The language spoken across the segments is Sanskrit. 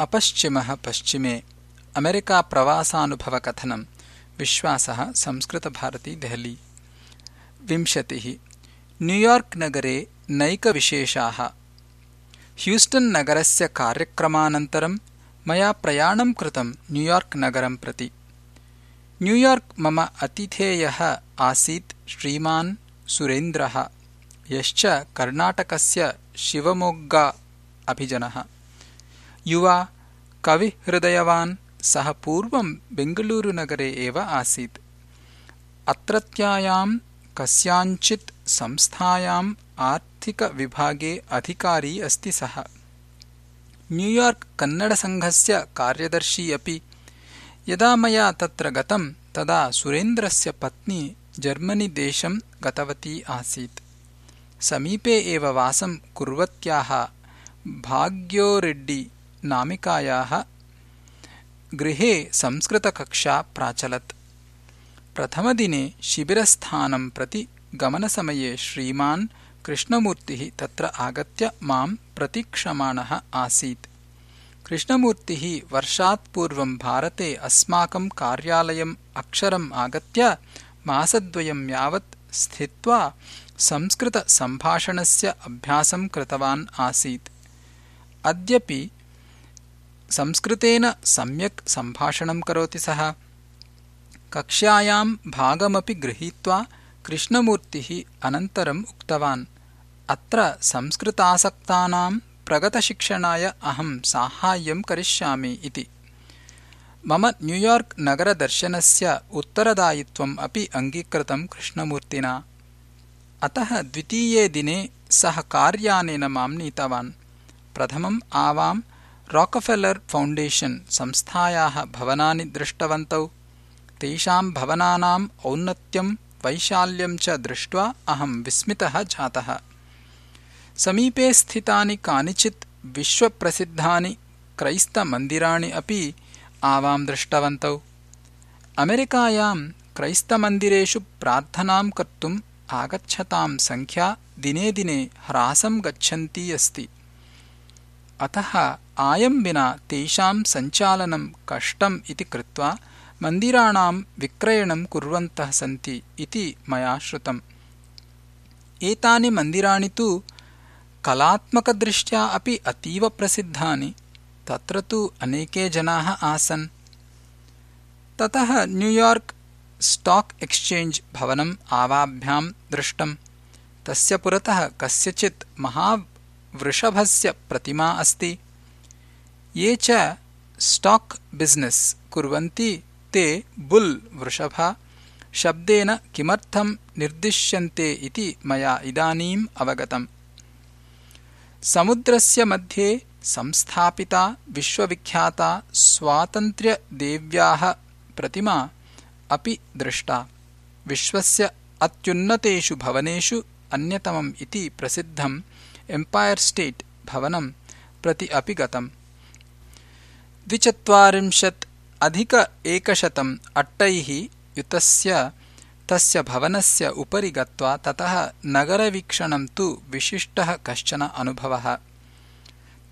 अपश्चिमः पश्चिमे अमेरिकाप्रवासानुभवकथनम् विश्वासः संस्कृतभारती देहली। विंशतिः। न्यूयार्क् नगरे नैकविशेषाः। ह्यूस्टन् नगरस्य कार्यक्रमानन्तरं मया प्रयाणं कृतं न्यूयार्क् नगरं प्रति। न्यूयार्क् मम अतिथेयः आसीत् श्रीमान् सुरेन्द्रः यश्च कर्णाटकस्य शिवमोग्गा अभिजनः युवा कविहृदयवान् सः पूर्वं बेङ्गलूरुनगरे एव आसीत् अत्रत्यायां कस्याञ्चित् संस्थायाम् आर्थिकविभागे अधिकारी अस्ति सः न्यूयार्क् कन्नडसङ्घस्य कार्यदर्शी अपि यदा मया तत्र गतं तदा सुरेन्द्रस्य पत्नी जर्मनीदेशं गतवती आसीत् समीपे एव वासं कुर्वत्याः भाग्योरेड्डी नामिकायाः गृहे संस्कृतकक्षा प्राचलत्। प्रथमदिने शिबिरस्थानं प्रति गमनसमये श्रीमान् कृष्णमूर्तिः तत्र आगत्य माम् प्रतीक्षमाणः आसीत्। कृष्णमूर्तिः वर्षात् पूर्वं भारते अस्माकं कार्यालयम् अक्षरम् आगत्य मासद्वयं यावत् स्थित्वा संस्कृतसम्भाषणस्य अभ्यासं कृतवान् आसीत्। अद्यपि संस्कृतेन सम्यक् सम्भाषणं करोति सः। कक्ष्यायां भागमपि गृहीत्वा कृष्णमूर्तिः अनन्तरम् उक्तवान्। अत्र संस्कृतासक्तानां प्रगतशिक्षणाय अहं साहाय्यं करिष्यामि इति। मम न्यूयार्क् नगरदर्शनस्य उत्तरदायित्वम् अपि अङ्गीकृतं कृष्णमूर्तिना। अतः द्वितीये दिने सः कार्यानेन मां नीतवान्। प्रथमम् आवाम् राकफेलर् फौण्डेशन् संस्थायाः भवनानि दृष्टवन्तौ। तेषां भवनानाम् औन्नत्यं वैशाल्यं च दृष्ट्वा अहं विस्मितः जातः। समीपे स्थितानि कानिचित् विश्वप्रसिद्धानि क्रैस्तमन्दिराणि अपि आवां दृष्टवन्तौ। अमेरिकायां क्रैस्तमन्दिरेषु प्रार्थनां कर्तुम् आगच्छतां सङ्ख्या दिने दिने ह्रासं गच्छन्ती अस्ति। अतः आयं विना तेषां सञ्चालनं कष्टम् इति कृत्वा मन्दिराणां विक्रयणं कुर्वन्तः सन्ति इति मया श्रुतम्। एतानि मन्दिराणि तु कलात्मकदृष्ट्या अपि अतीव प्रसिद्धानि तत्र तु अनेके जनाः आसन्। ततः न्यूयार्क् स्टाक् एक्स्चेञ्ज् भवनम् आवाभ्यां दृष्टम्। तस्य पुरतः कस्यचित् महावृषभस्य प्रतिमा अस्ति ये च स्टाक् बिजनेस् कुर्वन्ति ते बुल् वृषभा। शब्देन किमर्थं निर्दिश्यन्ते इति मया इदानीम् अवगतम्। समुद्रस्य मध्ये संस्थापिता विश्वविख्याता स्वातन्त्र्यदेव्याः प्रतिमा अपि दृष्टा। विश्वस्य अत्युन्नतेषु भवनेषु अन्यतमम् इति प्रसिद्धम् एम्पायर् स्टेट् भवनं प्रति अपि गतम् द्विचत्वारिंशत् अधिक एकशतम् अट्टैः युतस्य तस्य भवनस्य उपरि गत्वा ततः नगरवीक्षणं तु विशिष्टः कश्चन अनुभवः।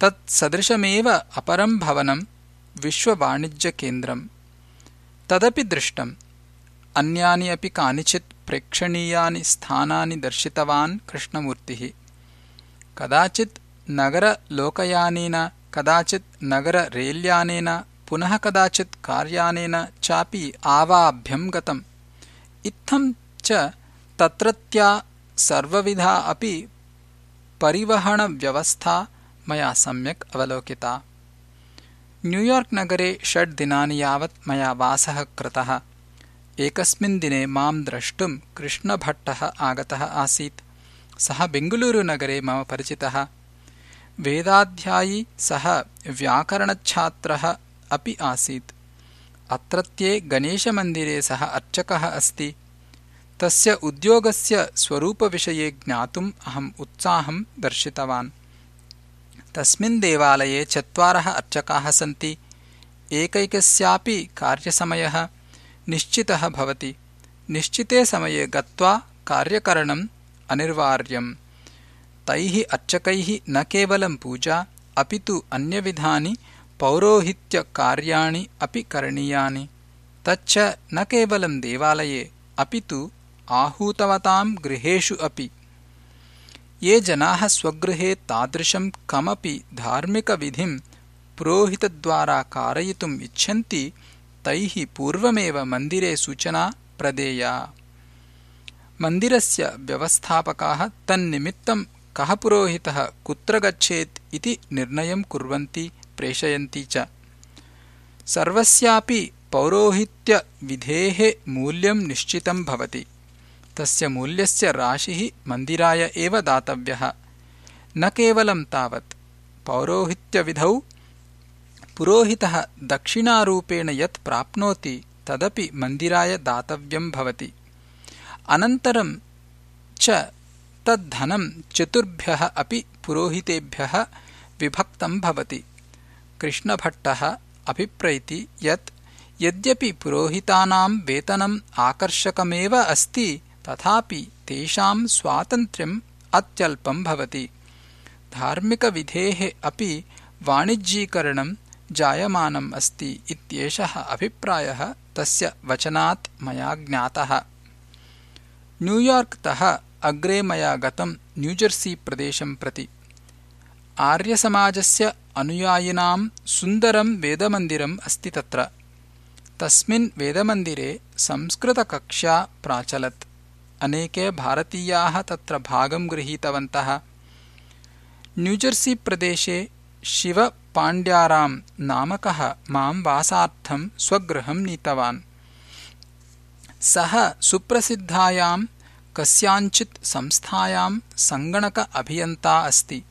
तत्सदृशमेव अपरं भवनं विश्ववाणिज्यकेन्द्रम्। तदपि दृष्टम्। अन्यानि अपि कानिचित् प्रेक्षणीयानि स्थानानि दर्शितवान् कृष्णमूर्तिः। कदाचित् नगरलोकयानेन कदाचित् नगररेल्यानेन पुनः कदाचित् कार्यानेन चापि आवाभ्यम् गतम्। इत्थम् च तत्रत्या सर्वविधा अपि परिवहनव्यवस्था मया सम्यक् अवलोकिता। न्यूयार्क् नगरे षड् दिनानि यावत् मया वासः कृतः। एकस्मिन् दिने माम् द्रष्टुम् कृष्णभट्टः आगतः आसीत्। सः बेङ्गलूरुनगरे मम परिचितः वेदाध्यायी सः व्याकरणच्छात्रः अपि आसीत्। अत्रत्ये गणेशमन्दिरे सः अर्चकः अस्ति। तस्य उद्योगस्य स्वरूपविषये ज्ञातुम् अहम् उत्साहं दर्शितवान्। तस्मिन् देवालये चत्वारः अर्चकाः सन्ति। एकैकस्यापि कार्यसमयः निश्चितः भवति। निश्चिते समये गत्वा कार्यकरणम् अनिवार्यम् तैः अर्चकैः न केवलं पूजा अपि तु अन्यविधानि पौरोहित्यकार्याणि अपि करणीयानि। तच्च न केवलं देवालये अपि तु आहूतवताम् गृहेषु अपि। ये जनाः स्वगृहे तादृशं कमपि धार्मिकविधिम् पुरोहितद्वारा कारयितुम् इच्छन्ति तैः पूर्वमेव मन्दिरे सूचना प्रदेया। मन्दिरस्य व्यवस्थापकाः तन्निमित्तं कः पुरोहितः कुत्र गच्छेत् इति निर्णयं कुर्वन्ति प्रेषयन्ति च। सर्वस्यापि पौरोहित्यविधेः मूल्यं निश्चितं भवति। तस्य मूल्यस्य राशिः मन्दिराय एव दातव्यः। न केवलं तावत् पौरोहित्यविधौ पुरोहितः दक्षिणारूपेण यत् प्राप्नोति तदपि मन्दिराय दातव्यं भवति। अनन्तरं च तद्धनं चतुर्भ्यः अपि पुरोहितेभ्यः विभक्तं भवति। कृष्णभट्टः अभिप्रैति यत् यद्यपि पुरोहितानां वेतनम् आकर्षकमेव अस्ति तथापि तेषां स्वातन्त्र्यम् अत्यल्पं भवति। धार्मिकविधेः अपि वाणिज्यीकरणं जायमानम् अस्ति इत्येषः अभिप्रायः तस्य वचनात् मया ज्ञातः। न्यूयार्क्तः अग्रे मया गतं न्यूजर्सीप्रदेशं प्रति। आर्यसमाजस्य अनुयायिनां सुन्दरं वेदमन्दिरम् अस्ति तत्र। तस्मिन् वेदमन्दिरे संस्कृतकक्षा प्राचलत्। अनेके भारतीयाः तत्र भागं गृहीतवन्तः। न्यूजर्सीप्रदेशे शिवपाण्ड्याराम् नामकः मां वासार्थं स्वगृहं नीतवान्। सः सुप्रसिद्धायां कस्याञ्चित् संस्थायां सङ्गणक अभियन्ता अस्ति।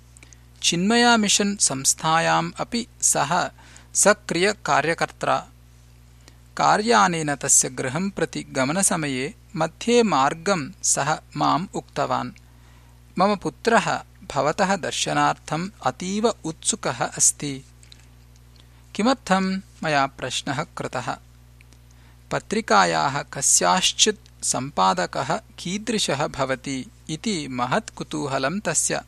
चिन्मया मिशन् संस्थायाम् अपि सः सक्रियकार्यकर्त्रा कार्यानेन तस्य गृहं प्रति गमनसमये मध्ये मार्गं सः माम् उक्तवान्। मम पुत्रः भवतः दर्शनार्थम् अतीव उत्सुकः अस्ति। किमर्थम् मया प्रश्नः कृतः। पत्रिकायाः कस्याश्चित् सम्पादकः कीदृशः भवति इति महत् कुतूहलं तस्य।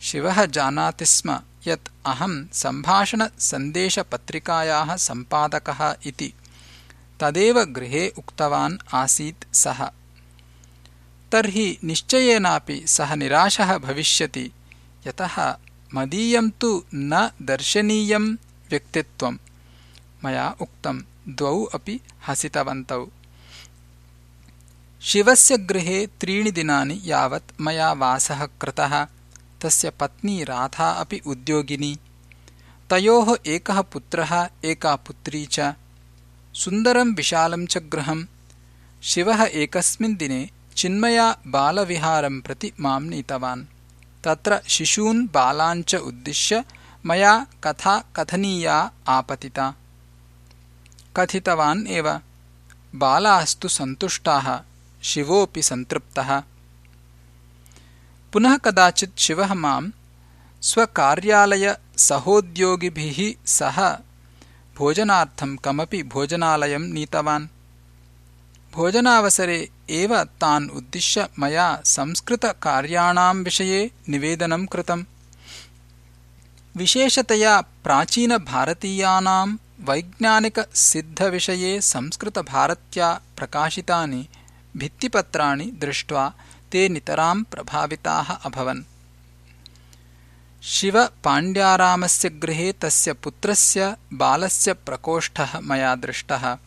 शिवः जानाति स्म यत् अहम् सम्भाषणसन्देशपत्रिकायाः सम्पादकः इति। तदेव गृहे उक्तवान् आसीत् सः। तर्हि निश्चयेनापि सः निराशः भविष्यति। यतः मदीयं तु न दर्शनीयं व्यक्तित्वम् मया उक्तम् द्वौ अपि हसितवन्तौ शिवस्य गृहे त्रीणि दिनानि यावत् मया वासः कृतः। तस्य पत्नी राधा अपि उद्योगिनी। तयोः एकः पुत्रः एका पुत्री च। सुन्दरं विशालं च गृहम्। शिवः एकस्मिन् दिने चिन्मया बालविहारं प्रति मां नीतवान्। तत्र शिशून् बालान् च उद्दिश्य मया कथा कथनीया आपतिता। कथितवान् एव। बालास्तु सन्तुष्टाः शिवोऽपि सन्तृप्तः। पुनः कदाचित् शिवः मां स्वकार्यालयसहोद्योगिभिः सह भोजनार्थं कमपि भोजनालयं नीतवान्। भोजनावसरे एव तान् उद्दिश्य मया संस्कृतकार्याणां विषये निवेदनं कृतम्। विशेषतया प्राचीनभारतीयानां वैज्ञानिकसिद्धविषये संस्कृतभारत्या प्रकाशितानि भित्तिपत्राणि दृष्ट्वा ते नितरां प्रभाविताः अभवन्। शिवपाण्ड्यारामस्य गृहे तस्य पुत्रस्य बालस्य प्रकोष्ठः मया दृष्टः।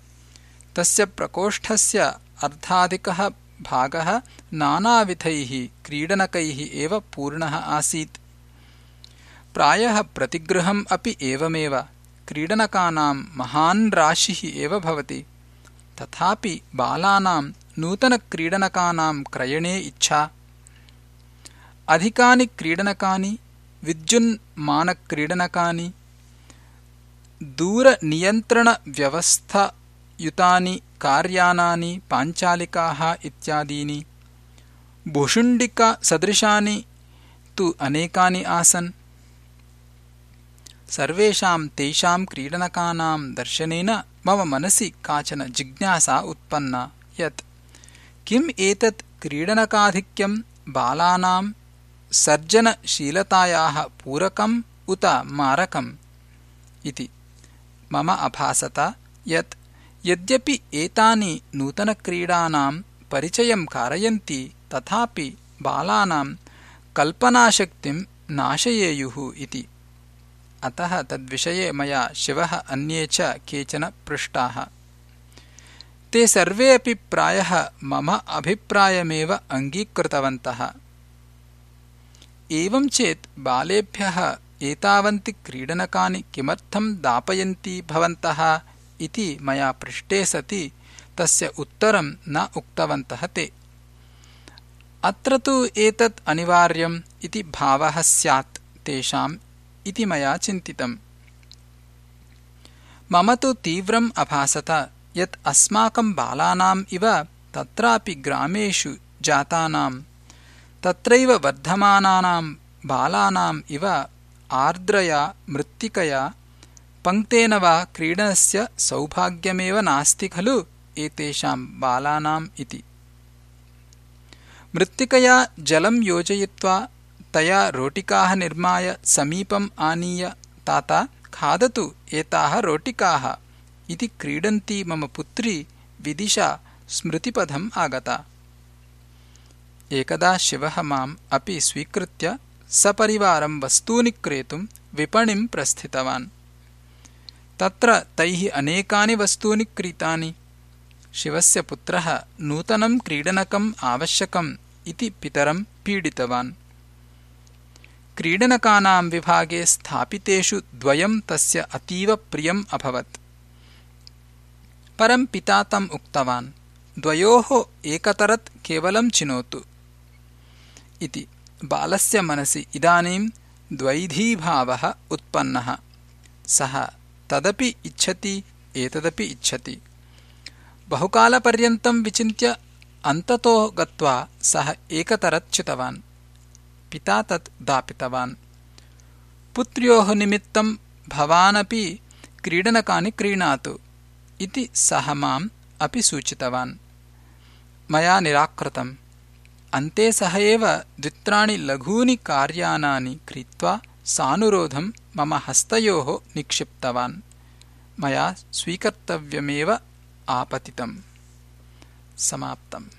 तस्य प्रकोष्ठस्य अर्धाधिकः भागः नानाविधैः क्रीडनकैः एव पूर्णः आसीत्। प्रायः प्रतिगृहम् अपि एवमेव क्रीडनकानां महान् राशिः एव भवति। तथापि बालानां नूतनक्रीडनकानां क्रयणे इच्छा। अधिकानि क्रीडनकानि विद्युन्मानक्रीडनकानि दूरनियन्त्रणव्यवस्थायुतानि कार्यानानि पाञ्चालिकाः इत्यादीनि। भुषुण्डिकसदृशानि तु अनेकानि आसन्। सर्वेषां तेषां क्रीडनकानां दर्शनेन मम मनसि काचन जिज्ञासा उत्पन्ना यत् किम् एतत् क्रीडनकाधिक्यं बालानां सर्जनशीलतायाः पूरकम् उत मारकम्? इति। मम अभासत यत् यद्यपि एतानि नूतनक्रीडानां परिचयं कारयन्ति तथापि बालानां कल्पनाशक्तिं नाशयेयुः इति। अतः तद्विषये मया शिवः अन्ये च केचन पृष्टाः ते सर्वे अपि प्रायः मम अभिप्रायमेव अङ्गीकृतवन्तः। एवं चेत् बालेभ्यः एतावन्ति क्रीडनकानि किमर्थं दापयन्ति भवन्तः इति मया पृष्टे सति तस्य उत्तरं न उक्तवन्तः ते। अत्र तु एतत् अनिवार्यम् इति भावः स्यात् तेषाम् इति मया चिन्तितम्। मम तु तीव्रम् अभासत यत् अस्माकं बालानाम् इव तत्रापि ग्रामेषु जातानां तत्रैव वर्धमानानां बालानाम् इव आर्द्रया मृत्तिकया पङ्क्तेन वा क्रीडनस्य सौभाग्यमेव नास्ति खलु एतेषां बालानाम् इति। मृत्तिकया जलं योजयित्वा तया रोटिकाः निर्माय समीपम् आनीय ताता खादतु एताः रोटिकाः इति क्रीडन्ती मम पुत्री विदिशा स्मृतिपथम् आगता। एकदा शिवः माम् अपि स्वीकृत्य सपरिवारं वस्तूनि क्रेतुं विपणिं प्रस्थितवान्। तत्र तैः अनेकानि वस्तूनि क्रीतानि। शिवस्य पुत्रः नूतनं क्रीडनकम् आवश्यकम् इति पितरं पीडितवान्। क्रीडनकानां विभागे स्थापितेषु द्वयं तस्य अतीव प्रियम् अभवत् परं पिता तम् उक्तवान् द्वयोः एकतरत् केवलं चिनोतु इति बालस्य मनसि इदानीं द्वैधीभावः उत्पन्नः सः तदपि इच्छति एतदपि इच्छति बहुकालपर्यन्तं विचिन्त्य अन्ततो गत्वा सः एकतरत् चितवान् पिता तत् दापितवान् पुत्र्योः निमित्तं भवानपि क्रीडनकानि क्रीणातु इति सः माम् अपि सूचितवान्। मया निराकृतम्। अन्ते सः एव द्वित्राणि लघूनि कार्यानानि क्रीत्वा सानुरोधं मम हस्तयोः निक्षिप्तवान्। मया स्वीकर्तव्यमेव आपतितम्। समाप्तम्